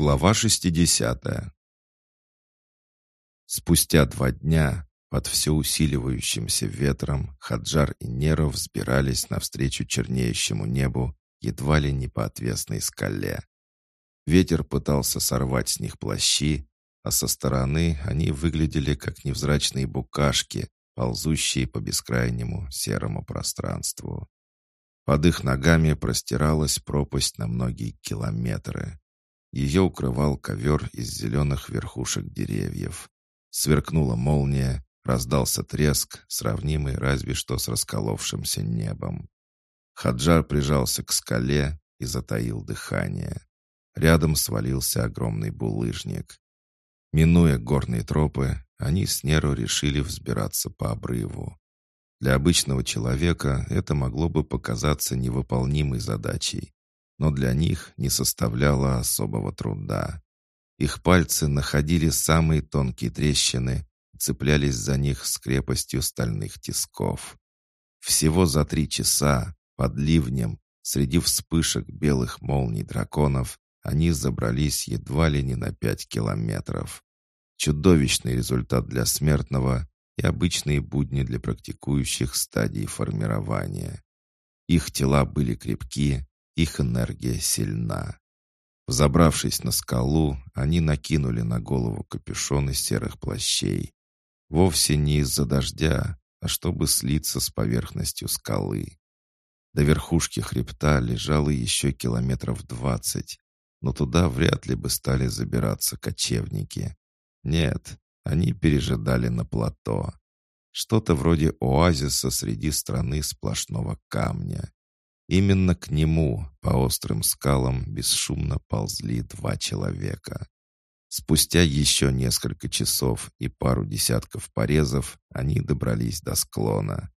Глава 60 Спустя два дня под все усиливающимся ветром Хаджар и Неров взбирались навстречу чернеющему небу едва ли не по отвесной скале. Ветер пытался сорвать с них плащи, а со стороны они выглядели как невзрачные букашки, ползущие по бескрайнему серому пространству. Под их ногами простиралась пропасть на многие километры. Ее укрывал ковер из зеленых верхушек деревьев. Сверкнула молния, раздался треск, сравнимый разве что с расколовшимся небом. Хаджар прижался к скале и затаил дыхание. Рядом свалился огромный булыжник. Минуя горные тропы, они с Неру решили взбираться по обрыву. Для обычного человека это могло бы показаться невыполнимой задачей но для них не составляло особого труда. Их пальцы находили самые тонкие трещины цеплялись за них с крепостью стальных тисков. Всего за три часа, под ливнем, среди вспышек белых молний драконов, они забрались едва ли не на пять километров. Чудовищный результат для смертного и обычные будни для практикующих стадий формирования. Их тела были крепки, их энергия сильна. Забравшись на скалу, они накинули на голову капюшоны серых плащей. Вовсе не из-за дождя, а чтобы слиться с поверхностью скалы. До верхушки хребта лежало еще километров двадцать, но туда вряд ли бы стали забираться кочевники. Нет, они пережидали на плато. Что-то вроде оазиса среди страны сплошного камня. Именно к нему по острым скалам бесшумно ползли два человека. Спустя еще несколько часов и пару десятков порезов они добрались до склона.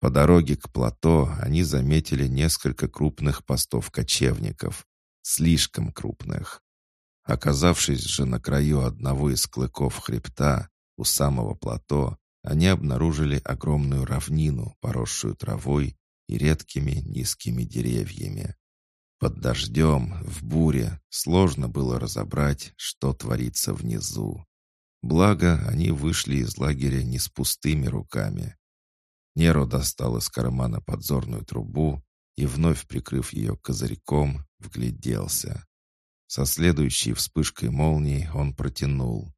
По дороге к плато они заметили несколько крупных постов кочевников. Слишком крупных. Оказавшись же на краю одного из клыков хребта, у самого плато, они обнаружили огромную равнину, поросшую травой и редкими низкими деревьями. Под дождем, в буре, сложно было разобрать, что творится внизу. Благо, они вышли из лагеря не с пустыми руками. Неро достал из кармана подзорную трубу и, вновь прикрыв ее козырьком, вгляделся. Со следующей вспышкой молнии он протянул.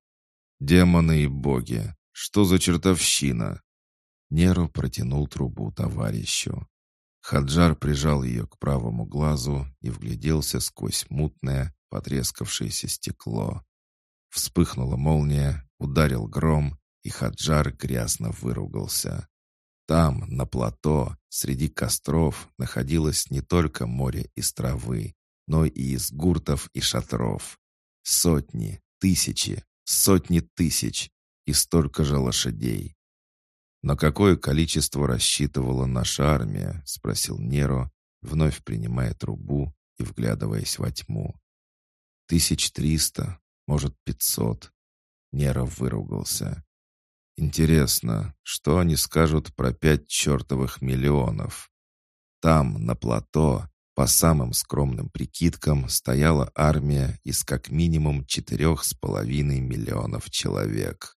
«Демоны и боги! Что за чертовщина?» Неро протянул трубу товарищу. Хаджар прижал ее к правому глазу и вгляделся сквозь мутное, потрескавшееся стекло. Вспыхнула молния, ударил гром, и Хаджар грязно выругался. Там, на плато, среди костров, находилось не только море из травы, но и из гуртов и шатров. Сотни, тысячи, сотни тысяч и столько же лошадей. «На какое количество рассчитывала наша армия?» — спросил Неро, вновь принимая трубу и вглядываясь во тьму. «Тысяч триста, может, пятьсот». Неро выругался. «Интересно, что они скажут про пять чертовых миллионов?» Там, на плато, по самым скромным прикидкам, стояла армия из как минимум четырех с половиной миллионов человек.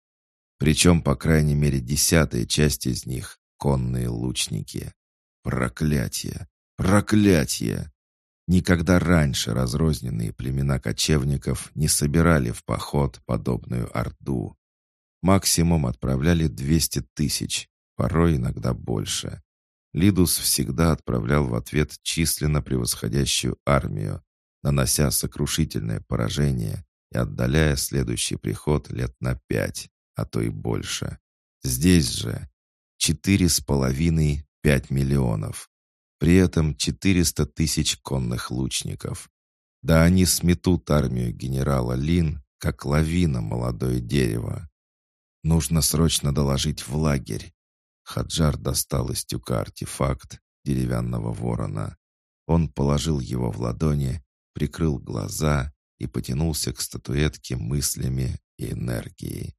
Причем, по крайней мере, десятая часть из них — конные лучники. Проклятие! Проклятие! Никогда раньше разрозненные племена кочевников не собирали в поход подобную орду. Максимум отправляли 200 тысяч, порой иногда больше. Лидус всегда отправлял в ответ численно превосходящую армию, нанося сокрушительное поражение и отдаляя следующий приход лет на пять а то и больше. Здесь же четыре с половиной пять миллионов. При этом 400 тысяч конных лучников. Да они сметут армию генерала Лин, как лавина молодое дерево. Нужно срочно доложить в лагерь. Хаджар достал из тюка артефакт деревянного ворона. Он положил его в ладони, прикрыл глаза и потянулся к статуэтке мыслями и энергией.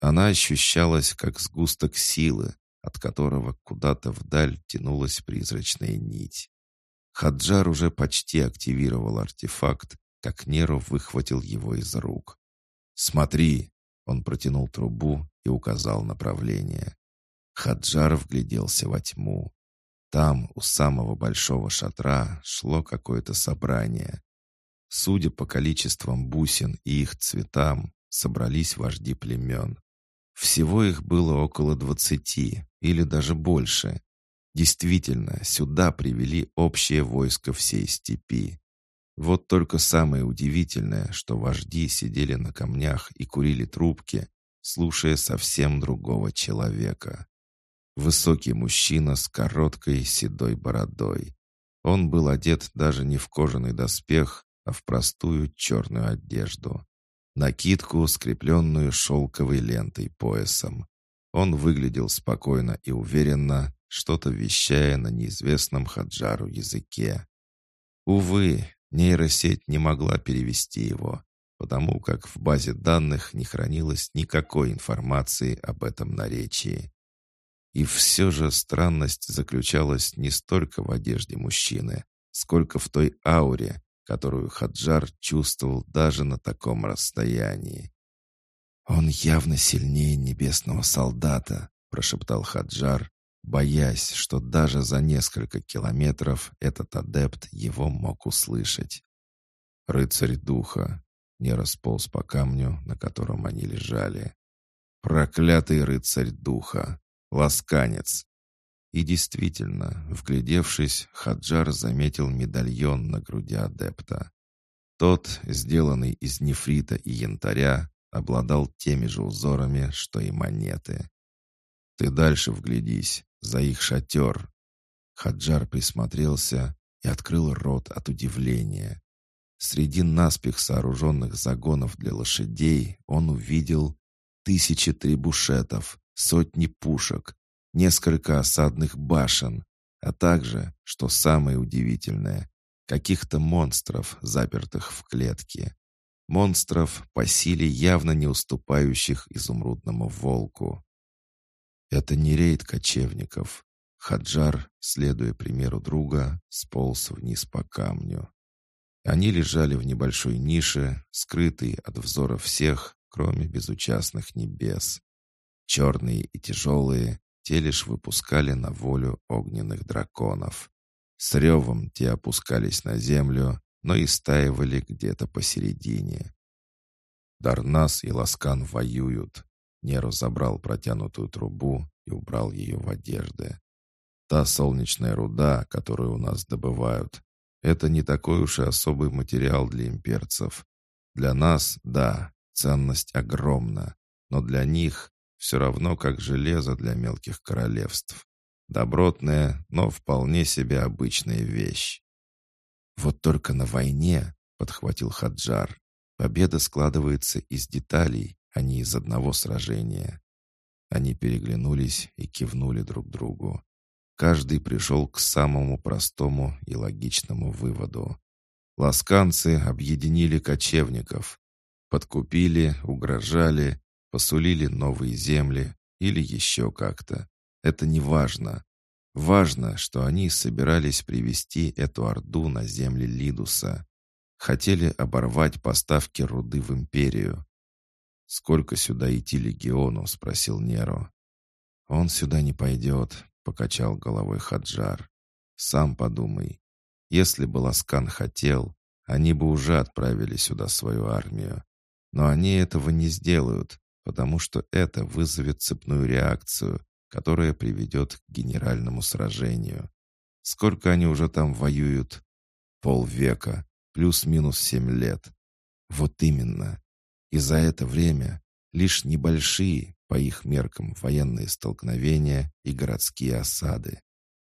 Она ощущалась, как сгусток силы, от которого куда-то вдаль тянулась призрачная нить. Хаджар уже почти активировал артефакт, как Неру выхватил его из рук. «Смотри!» — он протянул трубу и указал направление. Хаджар вгляделся во тьму. Там, у самого большого шатра, шло какое-то собрание. Судя по количествам бусин и их цветам, собрались вожди племен. Всего их было около двадцати, или даже больше. Действительно, сюда привели общее войско всей степи. Вот только самое удивительное, что вожди сидели на камнях и курили трубки, слушая совсем другого человека. Высокий мужчина с короткой седой бородой. Он был одет даже не в кожаный доспех, а в простую черную одежду. Накидку, скрепленную шелковой лентой поясом. Он выглядел спокойно и уверенно, что-то вещая на неизвестном Хаджару языке. Увы, нейросеть не могла перевести его, потому как в базе данных не хранилось никакой информации об этом наречии. И все же странность заключалась не столько в одежде мужчины, сколько в той ауре, которую Хаджар чувствовал даже на таком расстоянии. «Он явно сильнее небесного солдата», — прошептал Хаджар, боясь, что даже за несколько километров этот адепт его мог услышать. «Рыцарь духа», — не располз по камню, на котором они лежали. «Проклятый рыцарь духа! Ласканец!» И действительно, вглядевшись, Хаджар заметил медальон на груди адепта. Тот, сделанный из нефрита и янтаря, обладал теми же узорами, что и монеты. «Ты дальше вглядись, за их шатер!» Хаджар присмотрелся и открыл рот от удивления. Среди наспех сооруженных загонов для лошадей он увидел тысячи трибушетов, сотни пушек, несколько осадных башен, а также, что самое удивительное, каких-то монстров, запертых в клетке. Монстров по силе явно не уступающих изумрудному волку. Это не рейд кочевников. Хаджар, следуя примеру друга, сполз вниз по камню. Они лежали в небольшой нише, скрытой от взора всех, кроме безучастных небес. Черные и тяжелые, те лишь выпускали на волю огненных драконов. С ревом те опускались на землю, но и стаивали где-то посередине. Дарнас и Ласкан воюют. Неру забрал протянутую трубу и убрал ее в одежды. Та солнечная руда, которую у нас добывают, это не такой уж и особый материал для имперцев. Для нас, да, ценность огромна, но для них все равно как железо для мелких королевств. Добротная, но вполне себе обычная вещь. «Вот только на войне», — подхватил Хаджар, «победа складывается из деталей, а не из одного сражения». Они переглянулись и кивнули друг другу. Каждый пришел к самому простому и логичному выводу. Ласканцы объединили кочевников, подкупили, угрожали, посулили новые земли или еще как-то. Это не важно. Важно, что они собирались привести эту орду на земли Лидуса. Хотели оборвать поставки руды в империю. «Сколько сюда идти легиону?» — спросил Неро. «Он сюда не пойдет», — покачал головой Хаджар. «Сам подумай. Если бы Ласкан хотел, они бы уже отправили сюда свою армию. Но они этого не сделают, потому что это вызовет цепную реакцию, которая приведет к генеральному сражению. Сколько они уже там воюют? Полвека, плюс-минус семь лет. Вот именно. И за это время лишь небольшие, по их меркам, военные столкновения и городские осады.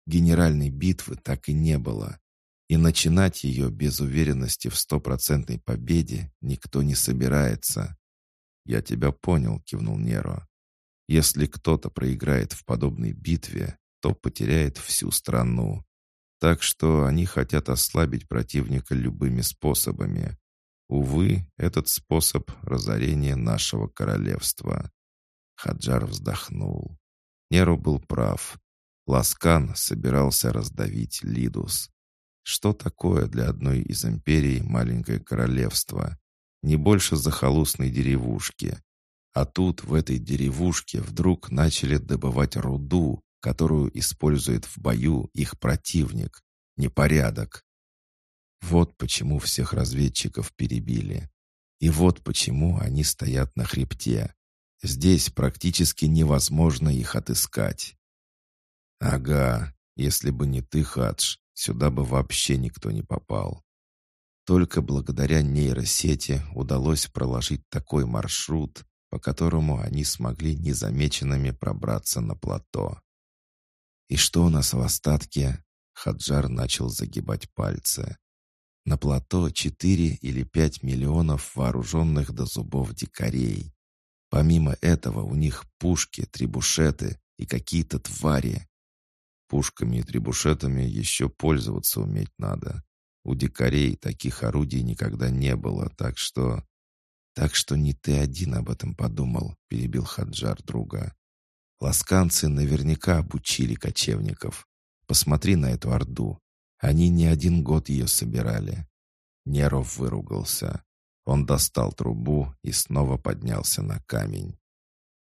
Генеральной битвы так и не было. И начинать ее без уверенности в стопроцентной победе никто не собирается. «Я тебя понял», — кивнул Неро. Если кто-то проиграет в подобной битве, то потеряет всю страну. Так что они хотят ослабить противника любыми способами. Увы, этот способ — разорение нашего королевства. Хаджар вздохнул. Неру был прав. Ласкан собирался раздавить Лидус. Что такое для одной из империй маленькое королевство? Не больше захолустной деревушки. А тут, в этой деревушке, вдруг начали добывать руду, которую использует в бою их противник. Непорядок. Вот почему всех разведчиков перебили. И вот почему они стоят на хребте. Здесь практически невозможно их отыскать. Ага, если бы не ты, Хадж, сюда бы вообще никто не попал. Только благодаря нейросети удалось проложить такой маршрут, по которому они смогли незамеченными пробраться на плато. «И что у нас в остатке?» Хаджар начал загибать пальцы. На плато четыре или пять миллионов вооруженных до зубов дикарей. Помимо этого у них пушки, трибушеты и какие-то твари. Пушками и трибушетами еще пользоваться уметь надо. У дикарей таких орудий никогда не было, так что... «Так что не ты один об этом подумал», — перебил Хаджар друга. «Ласканцы наверняка обучили кочевников. Посмотри на эту орду. Они не один год ее собирали». Неров выругался. Он достал трубу и снова поднялся на камень.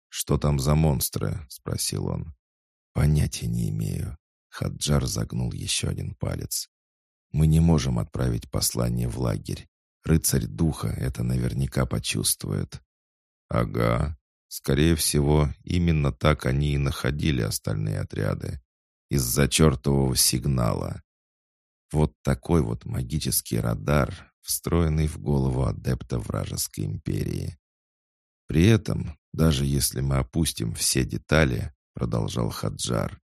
«Что там за монстры?» — спросил он. «Понятия не имею». Хаджар загнул еще один палец. «Мы не можем отправить послание в лагерь. Рыцарь духа это наверняка почувствует». «Ага. Скорее всего, именно так они и находили остальные отряды. Из-за чертового сигнала. Вот такой вот магический радар, встроенный в голову адепта вражеской империи. При этом, даже если мы опустим все детали, продолжал Хаджар,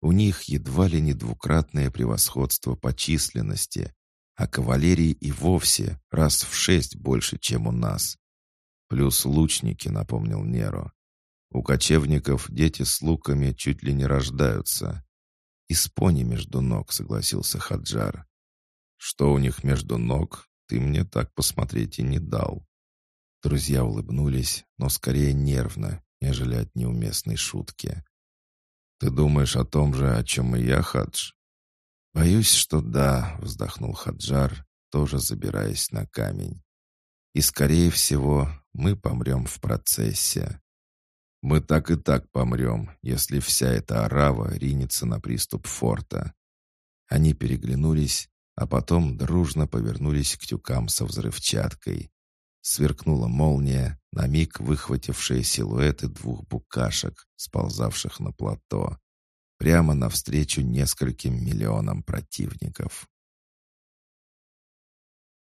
у них едва ли не двукратное превосходство по численности, а кавалерии и вовсе раз в шесть больше, чем у нас. Плюс лучники, напомнил Неро. У кочевников дети с луками чуть ли не рождаются. И с пони между ног, согласился Хаджар. Что у них между ног, ты мне так посмотреть и не дал. Друзья улыбнулись, но скорее нервно, нежели от неуместной шутки. «Ты думаешь о том же, о чем и я, Хадж?» «Боюсь, что да», — вздохнул Хаджар, тоже забираясь на камень. «И, скорее всего, мы помрем в процессе. Мы так и так помрем, если вся эта арава ринется на приступ форта». Они переглянулись, а потом дружно повернулись к тюкам со взрывчаткой. Сверкнула молния, на миг выхватившая силуэты двух букашек, сползавших на плато, прямо навстречу нескольким миллионам противников.